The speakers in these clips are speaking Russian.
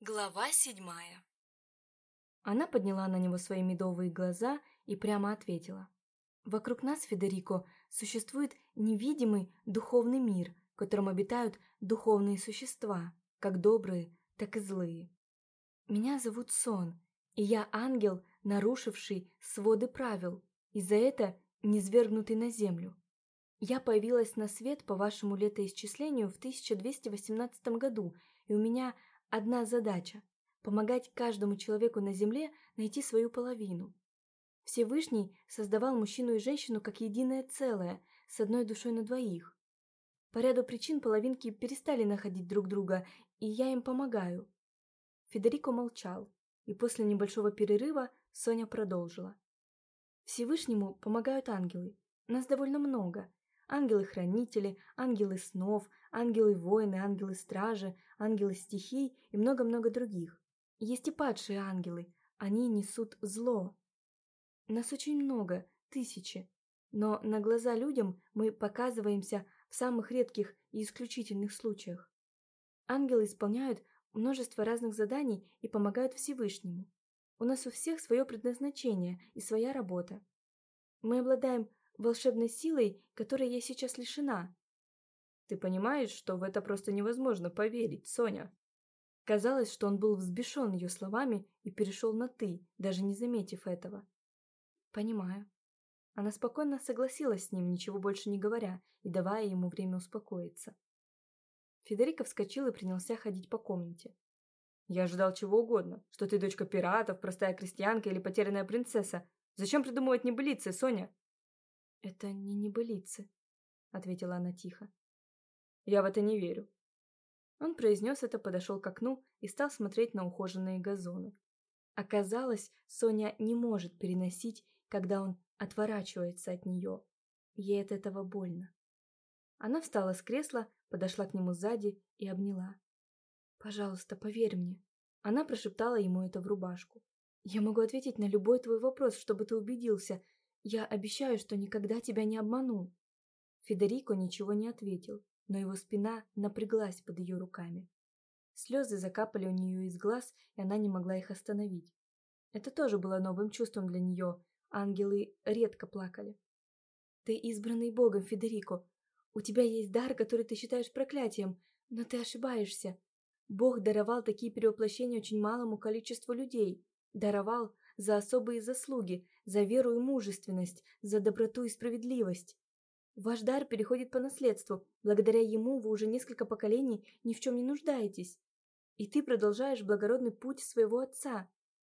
Глава седьмая Она подняла на него свои медовые глаза и прямо ответила. «Вокруг нас, Федерико, существует невидимый духовный мир, в котором обитают духовные существа, как добрые, так и злые. Меня зовут Сон, и я ангел, нарушивший своды правил, и за это низвергнутый на землю. Я появилась на свет по вашему летоисчислению в 1218 году, и у меня одна задача – помогать каждому человеку на земле найти свою половину. Всевышний создавал мужчину и женщину как единое целое, с одной душой на двоих. По ряду причин половинки перестали находить друг друга, и я им помогаю. Федерико молчал, и после небольшого перерыва Соня продолжила. Всевышнему помогают ангелы. Нас довольно много. Ангелы-хранители, ангелы снов, ангелы-воины, ангелы-стражи, ангелы стихий и много-много других. Есть и падшие ангелы. Они несут зло. Нас очень много, тысячи. Но на глаза людям мы показываемся в самых редких и исключительных случаях. Ангелы исполняют множество разных заданий и помогают Всевышнему. У нас у всех свое предназначение и своя работа. Мы обладаем волшебной силой, которой я сейчас лишена. Ты понимаешь, что в это просто невозможно поверить, Соня? Казалось, что он был взбешен ее словами и перешел на «ты», даже не заметив этого. Понимаю. Она спокойно согласилась с ним, ничего больше не говоря, и давая ему время успокоиться. Федерико вскочил и принялся ходить по комнате. Я ожидал чего угодно, что ты дочка пиратов, простая крестьянка или потерянная принцесса. Зачем придумывать небылицы, Соня? Это не небылицы, ответила она тихо. Я в это не верю. Он произнес это, подошел к окну и стал смотреть на ухоженные газоны. Оказалось, Соня не может переносить, когда он отворачивается от нее. Ей от этого больно. Она встала с кресла, подошла к нему сзади и обняла. «Пожалуйста, поверь мне». Она прошептала ему это в рубашку. «Я могу ответить на любой твой вопрос, чтобы ты убедился. Я обещаю, что никогда тебя не обману». Федерико ничего не ответил, но его спина напряглась под ее руками. Слезы закапали у нее из глаз, и она не могла их остановить. Это тоже было новым чувством для нее. Ангелы редко плакали. «Ты избранный Богом, Федерико. У тебя есть дар, который ты считаешь проклятием, но ты ошибаешься. Бог даровал такие перевоплощения очень малому количеству людей. Даровал за особые заслуги, за веру и мужественность, за доброту и справедливость. Ваш дар переходит по наследству. Благодаря ему вы уже несколько поколений ни в чем не нуждаетесь. И ты продолжаешь благородный путь своего отца.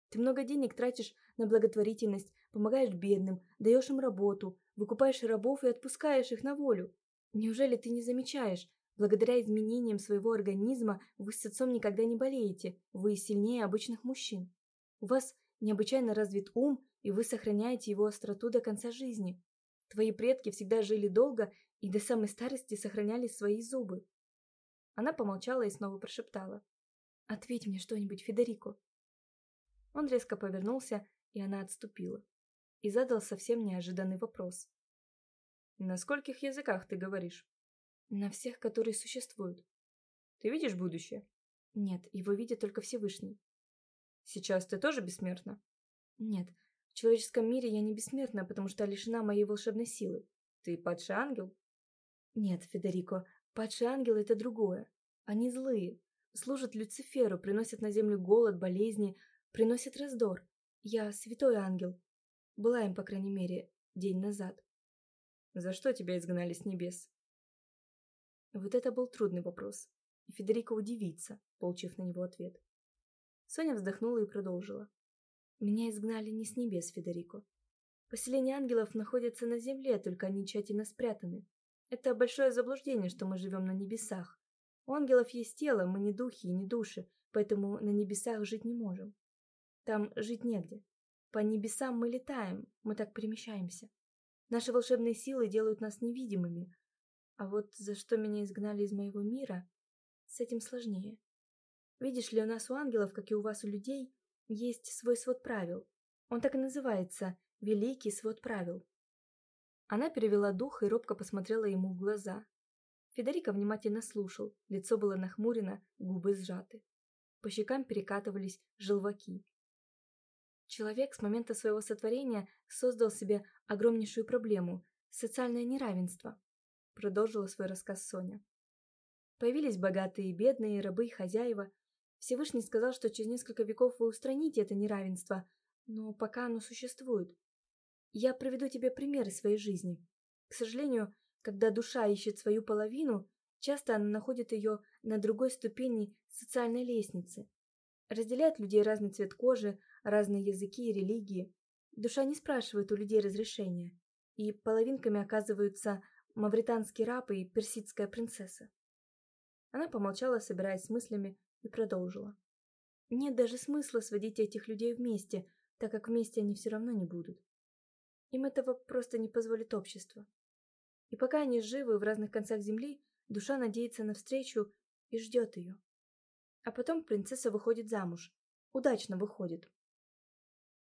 Ты много денег тратишь на благотворительность, помогаешь бедным, даешь им работу, выкупаешь рабов и отпускаешь их на волю. Неужели ты не замечаешь, Благодаря изменениям своего организма вы с отцом никогда не болеете, вы сильнее обычных мужчин. У вас необычайно развит ум, и вы сохраняете его остроту до конца жизни. Твои предки всегда жили долго и до самой старости сохраняли свои зубы. Она помолчала и снова прошептала. «Ответь мне что-нибудь, Федерико». Он резко повернулся, и она отступила. И задал совсем неожиданный вопрос. «На скольких языках ты говоришь?» На всех, которые существуют. Ты видишь будущее? Нет, его видит только Всевышний. Сейчас ты тоже бессмертна? Нет, в человеческом мире я не бессмертна, потому что лишена моей волшебной силы. Ты падший ангел? Нет, Федерико, падший ангел это другое. Они злые, служат Люциферу, приносят на землю голод, болезни, приносят раздор. Я святой ангел. Была им, по крайней мере, день назад. За что тебя изгнали с небес? Вот это был трудный вопрос, и Федерико удивится, получив на него ответ. Соня вздохнула и продолжила. «Меня изгнали не с небес, Федерико. Поселения ангелов находятся на земле, только они тщательно спрятаны. Это большое заблуждение, что мы живем на небесах. У ангелов есть тело, мы не духи и не души, поэтому на небесах жить не можем. Там жить негде. По небесам мы летаем, мы так перемещаемся. Наши волшебные силы делают нас невидимыми, а вот за что меня изгнали из моего мира, с этим сложнее. Видишь ли, у нас у ангелов, как и у вас у людей, есть свой свод правил. Он так и называется «Великий свод правил». Она перевела дух и робко посмотрела ему в глаза. Федерико внимательно слушал, лицо было нахмурено, губы сжаты. по щекам перекатывались желваки. Человек с момента своего сотворения создал себе огромнейшую проблему – социальное неравенство, продолжила свой рассказ Соня. Появились богатые и бедные, рабы и хозяева. Всевышний сказал, что через несколько веков вы устраните это неравенство, но пока оно существует. Я приведу тебе примеры своей жизни. К сожалению, когда душа ищет свою половину, часто она находит ее на другой ступени социальной лестницы. Разделяет людей разный цвет кожи, разные языки и религии. Душа не спрашивает у людей разрешения, и половинками оказываются мавританский раб и персидская принцесса. Она помолчала, собираясь с мыслями, и продолжила. Нет даже смысла сводить этих людей вместе, так как вместе они все равно не будут. Им этого просто не позволит общество. И пока они живы в разных концах земли, душа надеется на встречу и ждет ее. А потом принцесса выходит замуж. Удачно выходит.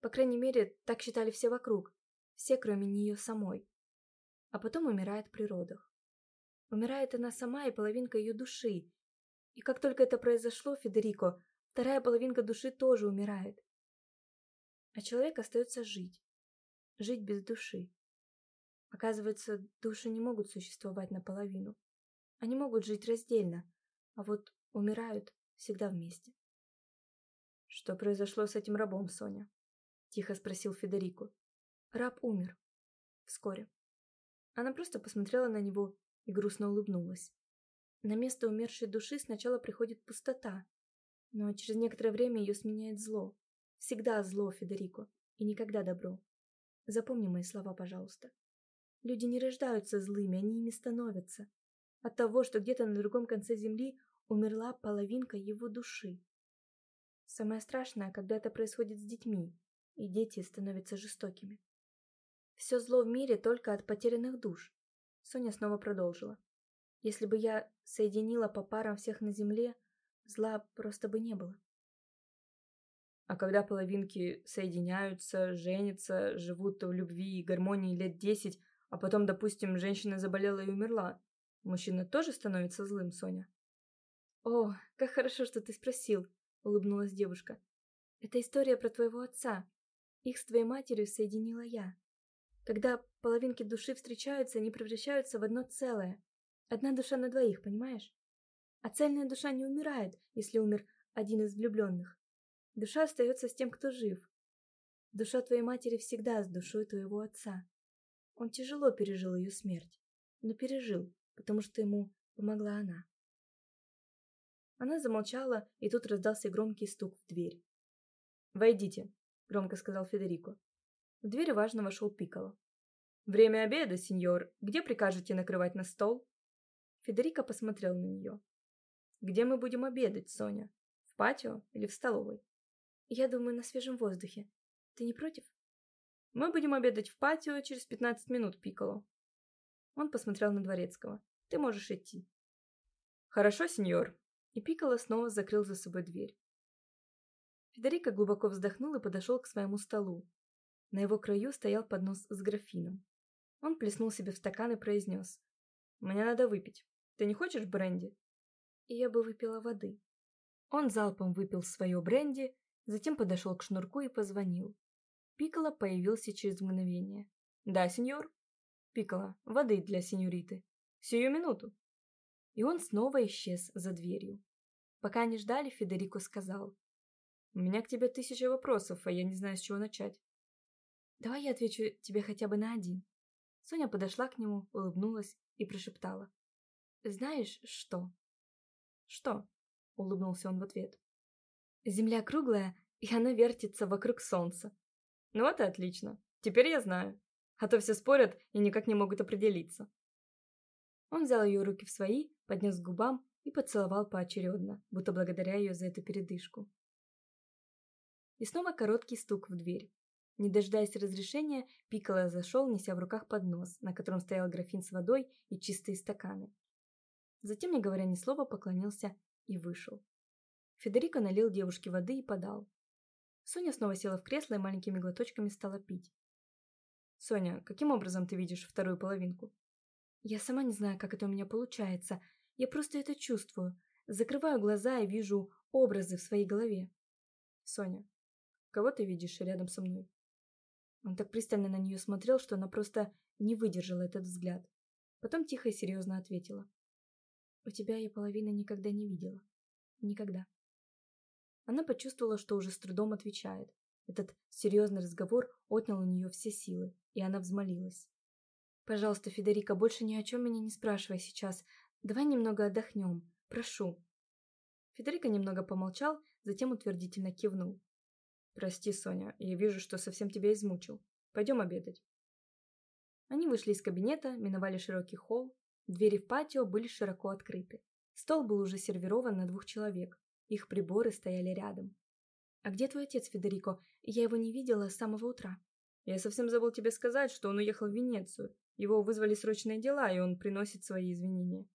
По крайней мере, так считали все вокруг, все, кроме нее самой. А потом умирает при родах. Умирает она сама и половинка ее души. И как только это произошло, Федерико, вторая половинка души тоже умирает. А человек остается жить. Жить без души. Оказывается, души не могут существовать наполовину. Они могут жить раздельно, а вот умирают всегда вместе. Что произошло с этим рабом, Соня? Тихо спросил Федерико. Раб умер. Вскоре. Она просто посмотрела на него и грустно улыбнулась. На место умершей души сначала приходит пустота, но через некоторое время ее сменяет зло. Всегда зло, Федерико, и никогда добро. Запомни мои слова, пожалуйста. Люди не рождаются злыми, они ими становятся. От того, что где-то на другом конце земли умерла половинка его души. Самое страшное, когда это происходит с детьми и дети становятся жестокими. Все зло в мире только от потерянных душ. Соня снова продолжила. Если бы я соединила по парам всех на земле, зла просто бы не было. А когда половинки соединяются, женятся, живут в любви и гармонии лет десять, а потом, допустим, женщина заболела и умерла, мужчина тоже становится злым, Соня? «О, как хорошо, что ты спросил», — улыбнулась девушка. «Это история про твоего отца. Их с твоей матерью соединила я. Когда половинки души встречаются, они превращаются в одно целое. Одна душа на двоих, понимаешь? А цельная душа не умирает, если умер один из влюбленных. Душа остается с тем, кто жив. Душа твоей матери всегда с душой твоего отца. Он тяжело пережил ее смерть, но пережил, потому что ему помогла она. Она замолчала, и тут раздался громкий стук в дверь. «Войдите», громко сказал Федерико. В дверь важно вошел Пикало. «Время обеда, сеньор. Где прикажете накрывать на стол?» Федерико посмотрел на нее. «Где мы будем обедать, Соня? В патио или в столовой?» «Я думаю, на свежем воздухе. Ты не против?» «Мы будем обедать в патио через пятнадцать минут, Пикало». Он посмотрел на Дворецкого. «Ты можешь идти». «Хорошо, сеньор». И Пикало снова закрыл за собой дверь. Федерико глубоко вздохнул и подошел к своему столу. На его краю стоял поднос с графином. Он плеснул себе в стакан и произнес. «Мне надо выпить. Ты не хочешь бренди?» И я бы выпила воды. Он залпом выпил свое бренди, затем подошел к шнурку и позвонил. Пикало появился через мгновение. «Да, сеньор?» «Пикало, воды для сеньориты. Сию минуту». И он снова исчез за дверью. Пока они ждали, Федерико сказал. У меня к тебе тысяча вопросов, а я не знаю, с чего начать. Давай я отвечу тебе хотя бы на один. Соня подошла к нему, улыбнулась и прошептала. Знаешь, что? Что? Улыбнулся он в ответ. Земля круглая, и она вертится вокруг солнца. Ну вот и отлично. Теперь я знаю. А то все спорят и никак не могут определиться. Он взял ее руки в свои, поднес к губам и поцеловал поочередно, будто благодаря ее за эту передышку. И снова короткий стук в дверь. Не дожидаясь разрешения, Пикколо зашел, неся в руках поднос, на котором стоял графин с водой и чистые стаканы. Затем, не говоря ни слова, поклонился и вышел. Федерико налил девушке воды и подал. Соня снова села в кресло и маленькими глоточками стала пить. «Соня, каким образом ты видишь вторую половинку?» «Я сама не знаю, как это у меня получается. Я просто это чувствую. Закрываю глаза и вижу образы в своей голове. Соня, кого ты видишь рядом со мной? Он так пристально на нее смотрел, что она просто не выдержала этот взгляд. Потом тихо и серьезно ответила. «У тебя я половины никогда не видела. Никогда». Она почувствовала, что уже с трудом отвечает. Этот серьезный разговор отнял у нее все силы, и она взмолилась. «Пожалуйста, Федерико, больше ни о чем меня не спрашивай сейчас. Давай немного отдохнем. Прошу». Федерико немного помолчал, затем утвердительно кивнул. «Прости, Соня, я вижу, что совсем тебя измучил. Пойдем обедать». Они вышли из кабинета, миновали широкий холл. Двери в патио были широко открыты. Стол был уже сервирован на двух человек. Их приборы стояли рядом. «А где твой отец, Федерико? Я его не видела с самого утра». «Я совсем забыл тебе сказать, что он уехал в Венецию. Его вызвали срочные дела, и он приносит свои извинения».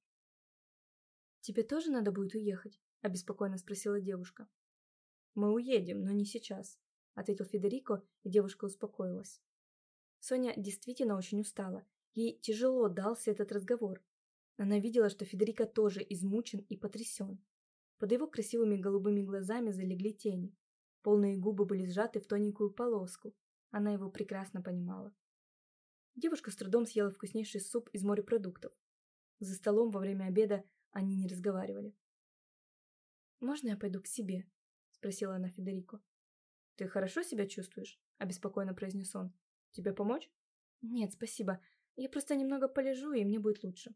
«Тебе тоже надо будет уехать?» – обеспокоенно спросила девушка. «Мы уедем, но не сейчас», – ответил Федерико, и девушка успокоилась. Соня действительно очень устала. Ей тяжело дался этот разговор. Она видела, что Федерико тоже измучен и потрясен. Под его красивыми голубыми глазами залегли тени. Полные губы были сжаты в тоненькую полоску. Она его прекрасно понимала. Девушка с трудом съела вкуснейший суп из морепродуктов. За столом во время обеда они не разговаривали. «Можно я пойду к себе?» – спросила она Федерико. «Ты хорошо себя чувствуешь?» – обеспокоенно произнес он. Тебе помочь? Нет, спасибо. Я просто немного полежу, и мне будет лучше.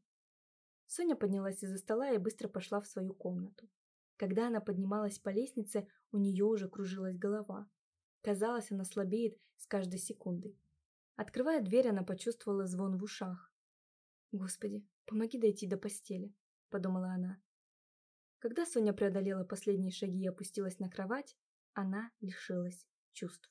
Соня поднялась из-за стола и быстро пошла в свою комнату. Когда она поднималась по лестнице, у нее уже кружилась голова. Казалось, она слабеет с каждой секундой. Открывая дверь, она почувствовала звон в ушах. «Господи, помоги дойти до постели», — подумала она. Когда Соня преодолела последние шаги и опустилась на кровать, она лишилась чувств.